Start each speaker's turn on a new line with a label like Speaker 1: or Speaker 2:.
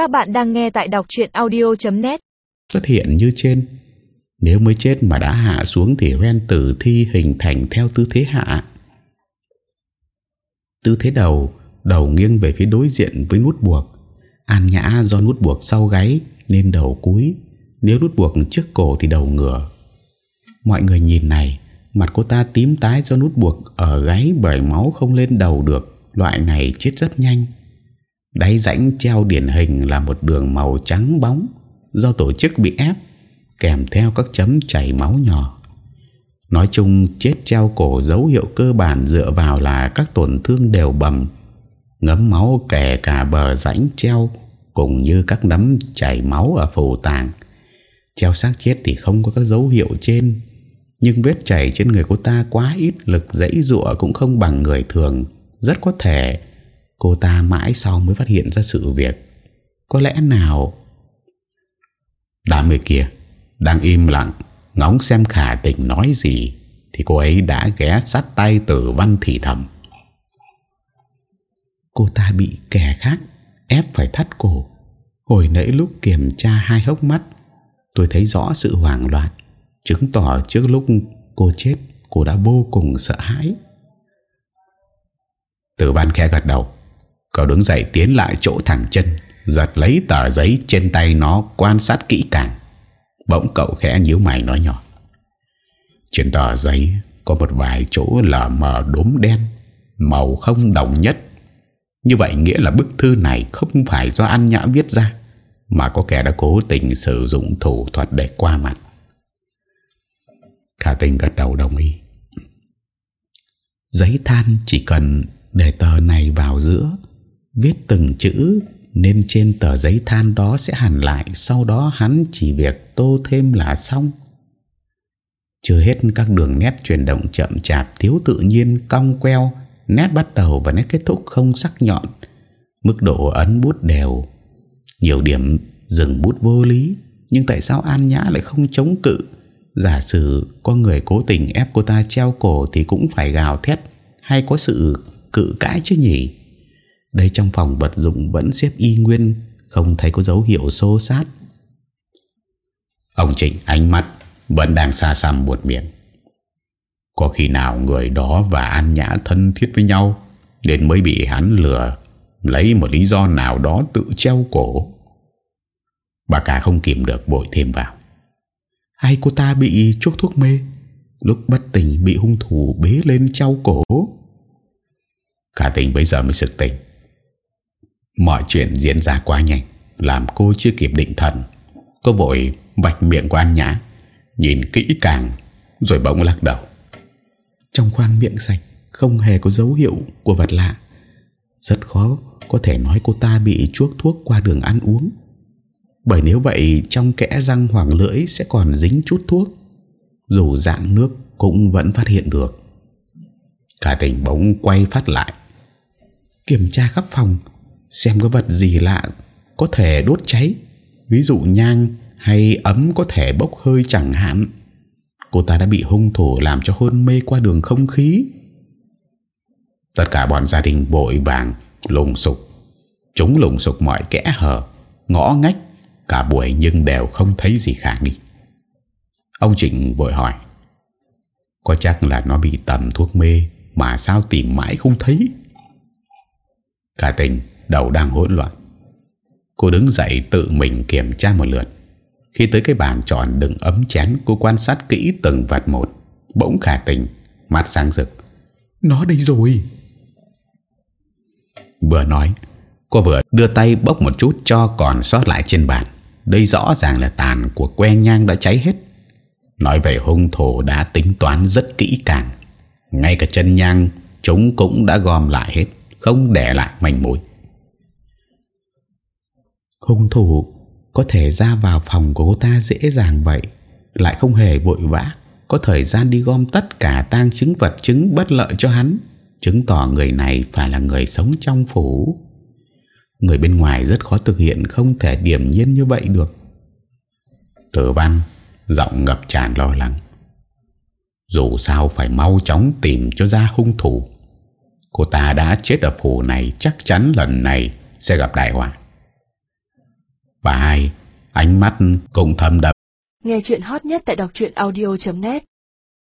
Speaker 1: Các bạn đang nghe tại đọc truyện audio.net
Speaker 2: xuất hiện như trên. Nếu mới chết mà đã hạ xuống thì hoen tử thi hình thành theo tư thế hạ. Tư thế đầu đầu nghiêng về phía đối diện với nút buộc. An nhã do nút buộc sau gáy nên đầu cúi. Nếu nút buộc trước cổ thì đầu ngửa. Mọi người nhìn này, mặt cô ta tím tái do nút buộc ở gáy bởi máu không lên đầu được. Loại này chết rất nhanh đáy rãnh treo điển hình là một đường màu trắng bóng, do tổ chức bị ép, kèm theo các chấm chảy máu nhỏ. Nói chung, chết treo cổ dấu hiệu cơ bản dựa vào là các tổn thương đều bầm, ngấm máu kể cả bờ rãnh treo cùng như các nấm chảy máu ở phủ tàng. Treo xác chết thì không có các dấu hiệu trên, nhưng vết chảy trên người cô ta quá ít lực dãy dụa cũng không bằng người thường, rất có thể cô ta mãi sau mới phát hiện ra sự việc. Có lẽ nào? Đám người kia đang im lặng, ngóng xem khả tình nói gì, thì cô ấy đã ghé sát tay tử văn thì thầm cô ta bị kẻ khác ép phải thắt cổ. Hồi nãy lúc kiểm tra hai hốc mắt, tôi thấy rõ sự hoảng loạn, chứng tỏ trước lúc cô chết, cô đã vô cùng sợ hãi. Tử văn khẽ gật đầu cậu đứng dậy tiến lại chỗ thẳng chân giật lấy tờ giấy trên tay nó quan sát kỹ càng bỗng cậu khẽ nhíu mày nói nhỏ trên tờ giấy có một vài chỗ lờ mờ đốm đen màu không đồng nhất như vậy nghĩa là bức thư này không phải do An Nhã viết ra mà có kẻ đã cố tình sử dụng thủ thuật để qua mặt. Khả tình gật đầu đồng ý. Giấy than chỉ cần để tờ này vào giữa, viết từng chữ nên trên tờ giấy than đó sẽ hẳn lại, sau đó hắn chỉ việc tô thêm là xong. Chưa hết các đường nét chuyển động chậm chạp thiếu tự nhiên cong queo nét bắt đầu và nét kết thúc không sắc nhọn. Mức độ ấn bút đều nhiều điểm dừng bút vô lý nhưng tại sao An Nhã lại không chống cự? Giả sử có người cố tình ép cô ta treo cổ thì cũng phải gào thét hay có sự cự cãi chứ nhỉ? Đây trong phòng vật dụng vẫn xếp y nguyên, không thấy có dấu hiệu xô sát. Ông Trịnh ánh mắt vẫn đang xa xăm buột miệng. Có khi nào người đó và An Nhã thân thiết với nhau Nên mới bị hắn lừa, Lấy một lý do nào đó tự treo cổ? Bà cả không kìm được bội thêm vào. Hay cô ta bị chuốc thuốc mê? Lúc bất tỉnh bị hung thủ bế lên treo cổ. Cả tình bây giờ mới sực tỉnh. Mọi chuyện diễn ra quá nhanh Làm cô chưa kịp định thần. Cô vội vạch miệng của An Nhã Nhìn kỹ càng Rồi bỗng lắc đầu. Trong khoang miệng sạch không hề có dấu hiệu của vật lạ. Rất khó có thể nói cô ta bị chuốc thuốc qua đường ăn uống. Bởi nếu vậy trong kẽ răng hoàng lưỡi sẽ còn dính chút thuốc. Dù dạng nước cũng vẫn phát hiện được. Cả tỉnh bóng quay phát lại. Kiểm tra khắp phòng xem có vật gì lạ có thể đốt cháy ví dụ nhang hay ấm có thể bốc hơi chẳng hạn cô ta đã bị hung thủ làm cho hôn mê qua đường không khí. Tất cả bọn gia đình vội vàng lùng sục, chúng lùng sục mọi kẽ hở, ngõ ngách cả buổi nhưng đều không thấy gì khả nghi. Ông Trịnh vội hỏi, có chắc là nó bị tầm thuốc mê mà sao tìm mãi không thấy? Cả tình đầu đang hỗn loạn. Cô đứng dậy tự mình kiểm tra một lượt. Khi tới cái bàn tròn đựng ấm chén, Cô quan sát kỹ từng vật một. Bỗng khả tình Mắt sáng rực. Nó đây rồi. Vừa nói, Cô vừa đưa tay bốc một chút cho còn sót lại trên bàn. Đây rõ ràng là tàn của que nhang đã cháy hết. Nói về hung thủ đã tính toán rất kỹ càng. Ngay cả chân nhang, Chúng cũng đã gom lại hết, Không để lại manh mối Hung thủ có thể ra vào phòng của cô ta dễ dàng vậy, lại không hề vội vã, có thời gian đi gom tất cả tang chứng vật chứng bất lợi cho hắn, chứng tỏ người này phải là người sống trong phủ. Người bên ngoài rất khó thực hiện, không thể điểm nhiên như vậy được. Tử văn, giọng ngập tràn lo lắng. Dù sao phải mau chóng tìm cho ra hung thủ. Cô ta đã chết ở phủ này, chắc chắn lần này sẽ gặp đại họa. Và hai, Ánh mắt cũng thâm đậm.
Speaker 1: Nghe chuyện hot nhất tại đọc truyện audio.net